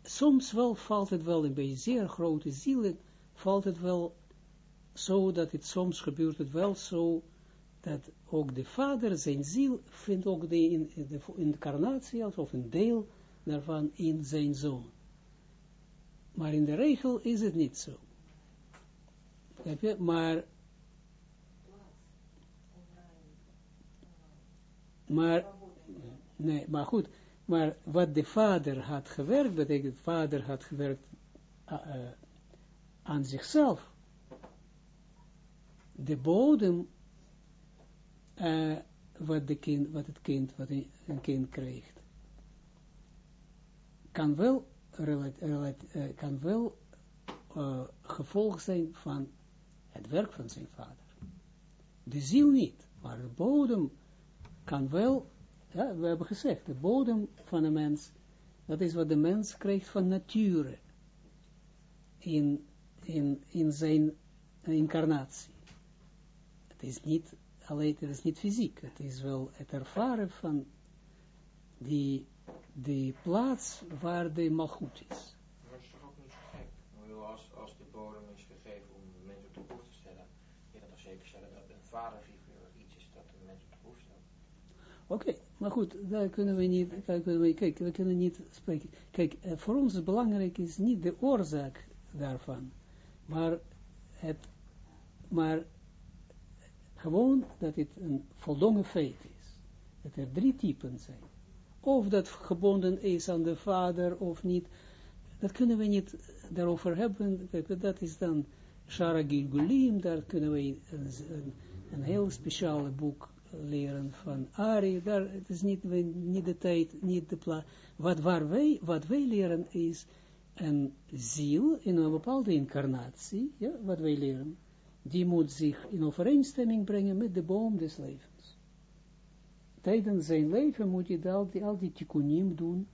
Soms wel valt het wel in bij zeer grote zielen, valt het wel zo dat het soms gebeurt het wel zo, dat ook de vader, zijn ziel, vindt ook de, in, de incarnatie of een deel daarvan in zijn zoon. Maar in de regel is het niet zo. Begrijp je? Maar, maar, nee, maar goed, maar wat de vader had gewerkt, betekent, vader had gewerkt uh, uh, aan zichzelf. De bodem uh, wat, de kind, wat het kind, wat een, kind krijgt, kan wel, uh, kan wel uh, gevolg zijn van het werk van zijn vader. De ziel niet, maar de bodem kan wel, we hebben gezegd, de bodem van een mens, dat is wat de mens krijgt van nature in, in, in zijn incarnatie. Het is niet alleen, het is niet fysiek, het is wel het ervaren van die, die plaats waar de malgoed is. Maar dat is toch ook niet zo gek? Bedoel, Als, als de bodem is gegeven om de mens op de proef te stellen, je kan toch zeker stellen dat een vaderfiguur iets is dat de mens op de proef stelt. Oké, okay, maar goed, daar kunnen we niet, daar kunnen we, kijk, we kunnen niet spreken. Kijk, uh, voor ons het belangrijk is niet de oorzaak daarvan, maar het, maar gewoon dat het een voldongen feit is. Dat er drie typen zijn. Of dat gebonden is aan de vader of niet, dat kunnen we niet daarover hebben. Dat is dan Shara Gilgulim, daar kunnen we een, een, heel speciale boek leren van Ari. Daar, het is niet, niet de tijd, niet de plaats. Wat, wij, wat wij leren is een ziel in een bepaalde incarnatie, wat wij leren die moet zich in overeenstemming brengen met de boom des levens. Tijdens zijn leven moet je al die, al die tikkunim doen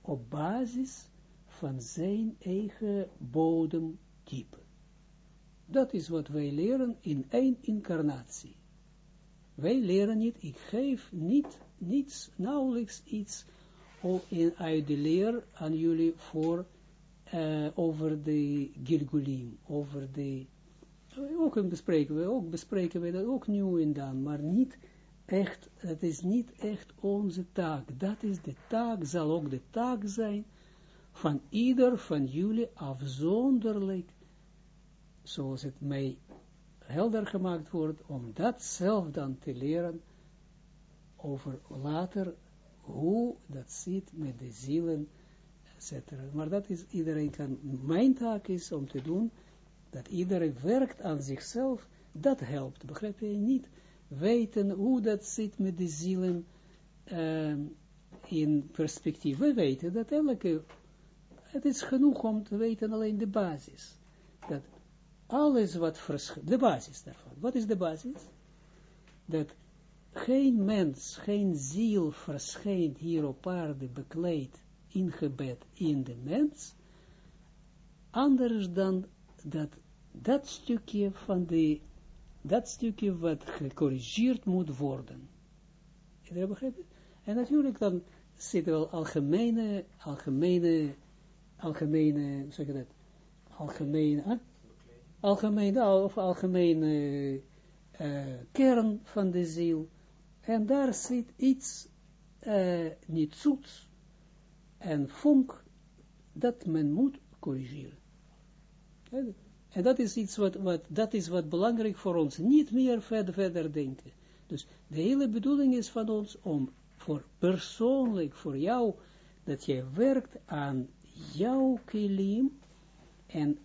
op basis van zijn eigen bodemtype. Dat is wat wij leren in één incarnatie. Wij leren niet, ik geef niet, niets, nauwelijks iets in, uit de leer aan jullie voor, uh, over de Gilgulim, over de ook bespreken we, ook bespreken we dat ook nu en dan, maar niet echt, het is niet echt onze taak. Dat is de taak, zal ook de taak zijn van ieder van jullie afzonderlijk, zoals het mij helder gemaakt wordt, om dat zelf dan te leren over later, hoe dat zit met de zielen, etc. Maar dat is, iedereen kan, mijn taak is om te doen, dat iedereen werkt aan zichzelf, dat helpt, begrijp je niet? Weten hoe dat zit met de zielen uh, in perspectief. We weten dat elke, het is genoeg om te weten alleen de basis. Dat alles wat verschijnt, de basis daarvan. Wat is de basis? Dat geen mens, geen ziel verschijnt hier op aarde bekleed, ingebed in de mens, anders dan dat, dat stukje van de, dat stukje wat gecorrigeerd moet worden. En natuurlijk dan zitten wel algemene, algemene, algemene, hoe zeg je dat? Algemene, huh? algemene, of algemene uh, kern van de ziel. En daar zit iets uh, niet zoets en vonk dat men moet corrigeren. En dat is iets wat, wat, dat is wat belangrijk voor ons, niet meer verder, verder denken. Dus de hele bedoeling is van ons om voor persoonlijk, voor jou, dat jij werkt aan jouw kilim en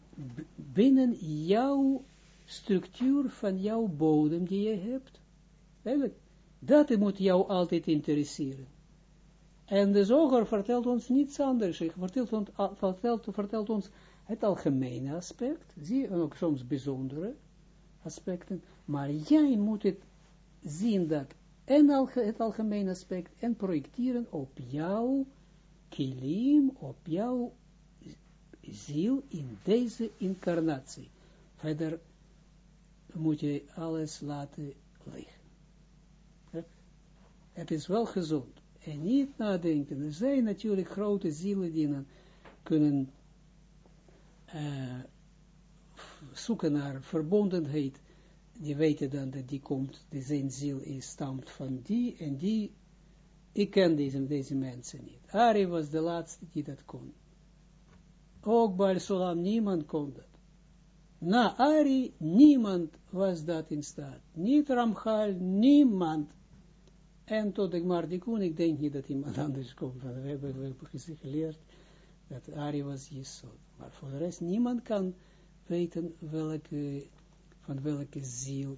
binnen jouw structuur van jouw bodem die je hebt. Dat moet jou altijd interesseren. En de zoger vertelt ons niets anders. Hij vertelt, vertelt, vertelt ons het algemene aspect, zie je, ook soms bijzondere aspecten, maar jij moet het zien dat en het algemene aspect en projecteren op jouw kilim, op jouw ziel in deze incarnatie. Verder moet je alles laten liggen. Het is wel gezond. En niet nadenken. Er zijn natuurlijk grote zielen die kunnen uh, zoeken naar verbondenheid. Die weten dan dat die komt, die zijn ziel is, stamt van die en die. Ik ken deze, deze mensen niet. Ari was de laatste die dat kon. Ook bij Solam, niemand kon dat. Na Ari, niemand was dat in staat. Niet Ramchal, niemand. En tot ik maar die kon, ik denk niet dat iemand anders komt. We hebben, we hebben geleerd dat Ari was Jesod. Maar voor de rest, niemand kan weten welke, van welke ziel,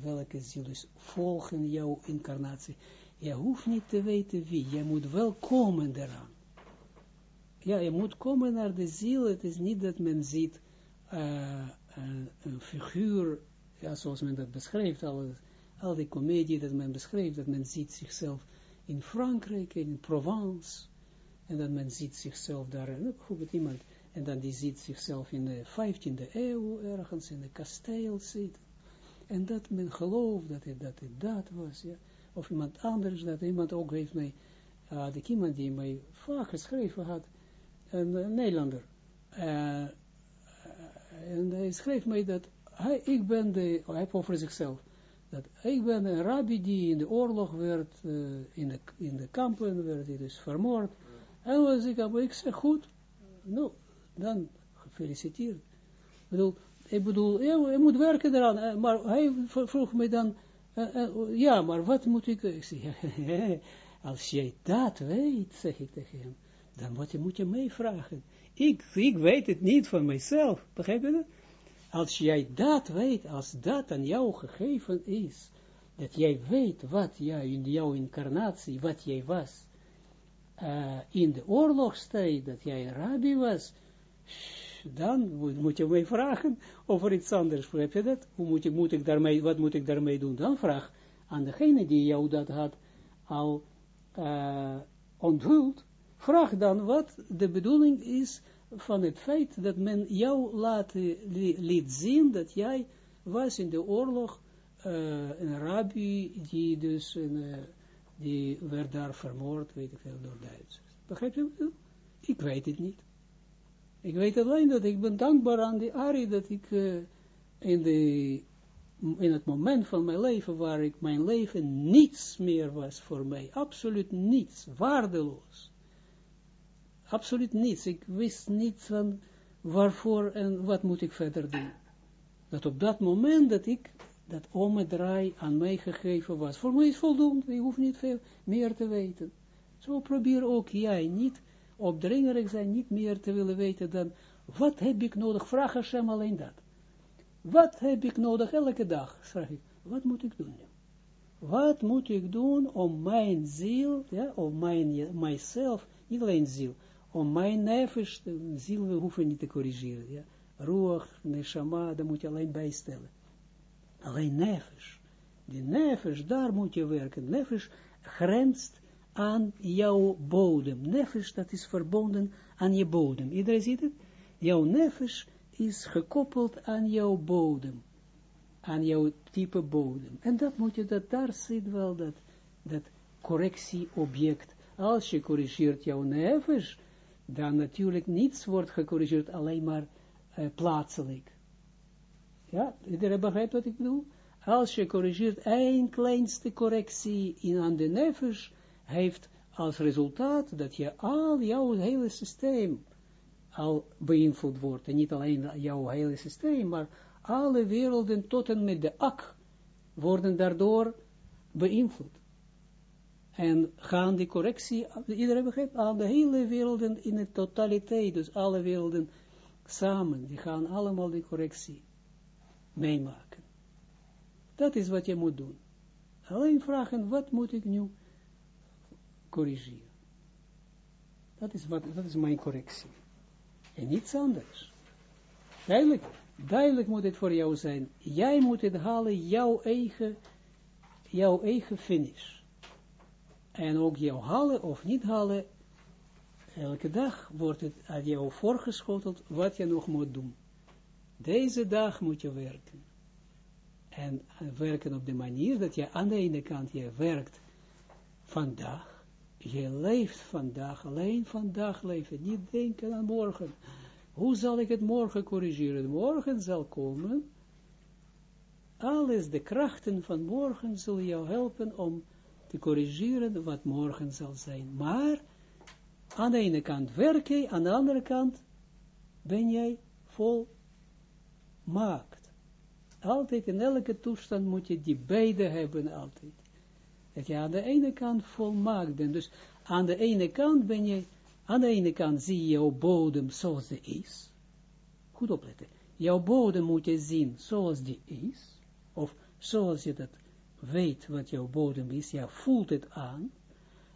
welke ziel is volgen jouw incarnatie. Je hoeft niet te weten wie, je moet wel komen eraan. Ja, je moet komen naar de ziel, het is niet dat men ziet uh, een, een, figuur, ja, zoals men dat beschrijft, al, al die comedie dat men beschrijft, dat men ziet zichzelf in Frankrijk, in Provence, en dat men ziet zichzelf daar, bijvoorbeeld iemand, en dan die ziet zichzelf in de 15e eeuw ergens in een kasteel zitten. En dat men gelooft dat het dat, het dat was, ja. Of iemand anders, dat iemand ook heeft mij, de iemand die mij vaak geschreven had, een, Nederlander. Uh, en hij schreef mij dat, hij, ik ben de, hij heeft over zichzelf, dat ik ben een rabbi die in de oorlog werd, uh, in, de, in de kampen werd dus vermoord. En was ik, ik zeg goed, nou, dan gefeliciteerd. Ik bedoel, ik bedoel, je moet werken eraan, maar hij vroeg mij dan, uh, uh, ja, maar wat moet ik, als jij dat weet, zeg ik tegen hem, dan wat moet je mij vragen. Ik, ik weet het niet van mijzelf, begrijp je dat? Als jij dat weet, als dat aan jou gegeven is, dat jij weet wat jij in jouw incarnatie, wat jij was, uh, in de oorlogstijd, dat jij rabbi was, dan moet je mij vragen over iets anders, heb je dat? Hoe moet, ik, moet ik daarmee, wat moet ik daarmee doen? Dan vraag aan degene die jou dat had al uh, onthuld, vraag dan wat de bedoeling is van het feit dat men jou laat, liet zien dat jij was in de oorlog uh, een rabbi die dus een, die werd daar vermoord, weet ik veel, door Duitsers. Begrijp je? Ik weet het niet. Ik weet alleen dat ik ben dankbaar aan die Ari dat ik uh, in, de, in het moment van mijn leven waar ik mijn leven niets meer was voor mij, absoluut niets, waardeloos. Absoluut niets. Ik wist niet van waarvoor en wat moet ik verder doen. Dat op dat moment dat ik dat ommedraai aan mij gegeven was. Voor mij is voldoende, je hoeft niet veel meer te weten. Zo probeer ook jij niet opdringerig zijn, niet meer te willen weten dan, wat heb ik nodig? Vraag Hashem alleen dat. Wat heb ik nodig elke dag? Vraag ik, wat moet ik doen? Wat moet ik doen om mijn ziel, ja, om mijn, mijzelf, niet alleen ziel, om mijn nefesh, ziel we hoeven niet te corrigeren, ja. Ruach, neshama, daar moet je alleen bijstellen. Alleen nefesh. Die nefesh, daar moet je werken. Nefesh grenst aan jouw bodem. Nefesh, dat is verbonden aan je bodem. Iedereen ziet het? Jouw nefesh is gekoppeld aan jouw bodem. Aan jouw type bodem. En dat moet je, dat daar zit wel dat, dat correctieobject. Als je corrigeert jouw nefesh, dan natuurlijk niets wordt gecorrigeerd, alleen maar uh, plaatselijk. Ja, iedereen begrijpt wat ik bedoel? Als je corrigeert één kleinste correctie in aan de heeft als resultaat dat je al jouw hele systeem al beïnvloed wordt. En niet alleen jouw hele systeem, maar alle werelden tot en met de ak worden daardoor beïnvloed. En gaan die correctie, iedereen begrijpt, aan de hele werelden in de totaliteit, dus alle werelden samen, die gaan allemaal die correctie meemaken. Dat is wat je moet doen. Alleen vragen, wat moet ik nu corrigeren. Dat is, wat, dat is mijn correctie. En niets anders. Duidelijk, duidelijk moet het voor jou zijn. Jij moet het halen, jouw eigen, jouw eigen finish. En ook jou halen of niet halen, elke dag wordt het aan jou voorgeschoteld wat je nog moet doen. Deze dag moet je werken. En werken op de manier dat je aan de ene kant je werkt vandaag, je leeft vandaag, alleen vandaag leven, niet denken aan morgen. Hoe zal ik het morgen corrigeren? Morgen zal komen, alles, de krachten van morgen zullen jou helpen om te corrigeren wat morgen zal zijn. Maar, aan de ene kant werk je, aan de andere kant ben jij vol maakt. Altijd in elke toestand moet je die beide hebben altijd. Dat je aan de ene kant volmaakt bent. Dus aan de ene kant ben je, aan de ene kant zie je jouw bodem zoals die is. Goed opletten. Jouw bodem moet je zien zoals die is. Of zoals je dat weet wat jouw bodem is. Je voelt het aan.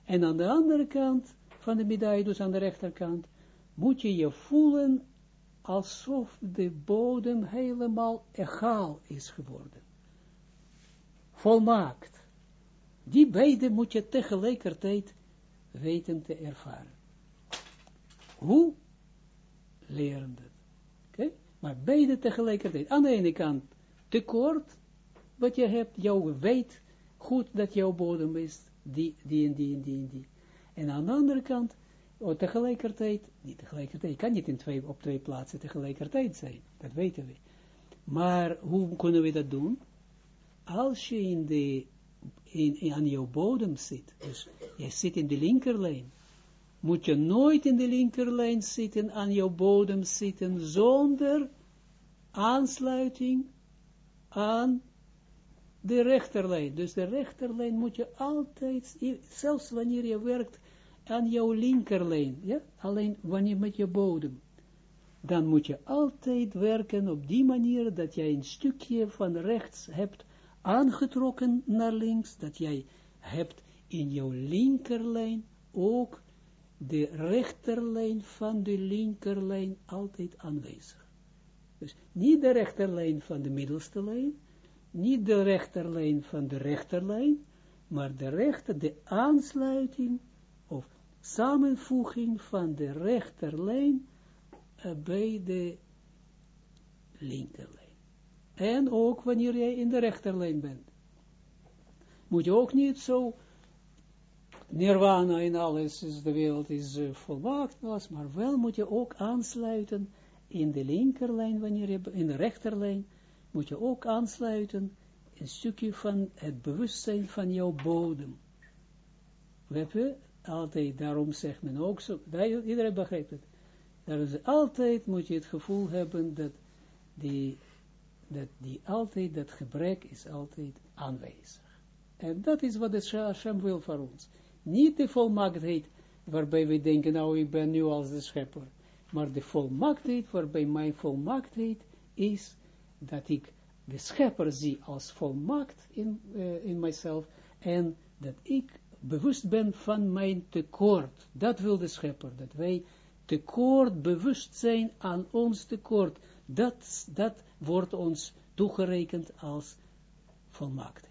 En aan de andere kant van de medaille, dus aan de rechterkant, moet je je voelen alsof de bodem helemaal egaal is geworden. Volmaakt. Die beide moet je tegelijkertijd weten te ervaren. Hoe? Leren dat. Oké? Maar beide tegelijkertijd. Aan de ene kant tekort, wat je hebt, jou weet goed dat jouw bodem is, die, die en die en die en die. En aan de andere kant, oh, tegelijkertijd, niet tegelijkertijd, je kan niet in twee, op twee plaatsen tegelijkertijd zijn, dat weten we. Maar hoe kunnen we dat doen? Als je in de in, aan jouw bodem zit, dus je zit in de linkerlijn, moet je nooit in de linkerlijn zitten, aan jouw bodem zitten, zonder aansluiting aan de rechterlijn. Dus de rechterlijn moet je altijd, zelfs wanneer je werkt aan jouw linkerlijn, ja, alleen wanneer met je bodem, dan moet je altijd werken op die manier dat jij een stukje van rechts hebt aangetrokken naar links, dat jij hebt in jouw linkerlijn ook de rechterlijn van de linkerlijn altijd aanwezig. Dus niet de rechterlijn van de middelste lijn, niet de rechterlijn van de rechterlijn, maar de rechter, de aansluiting samenvoeging van de rechterlijn uh, bij de linkerlijn. En ook wanneer jij in de rechterlijn bent. Moet je ook niet zo nirvana in alles, is de wereld is uh, maar wel moet je ook aansluiten in de linkerlijn, wanneer je, in de rechterlijn, moet je ook aansluiten een stukje van het bewustzijn van jouw bodem. We hebben altijd, daarom zegt men ook zo, iedereen begrijpt het. Daarom is altijd moet je het gevoel hebben dat die dat die altijd, dat gebrek is altijd aanwezig. En dat is wat de Hashem wil voor ons. Niet de volmaaktheid, waarbij we denken, nou ik ben nu als de schepper. Maar de volmaaktheid, waarbij mijn volmaaktheid is, dat ik de schepper zie als volmaakt in, uh, in mijzelf, en dat ik bewust ben van mijn tekort. Dat wil de schepper, dat wij tekort bewust zijn aan ons tekort. Dat, dat wordt ons toegerekend als volmaaktheid.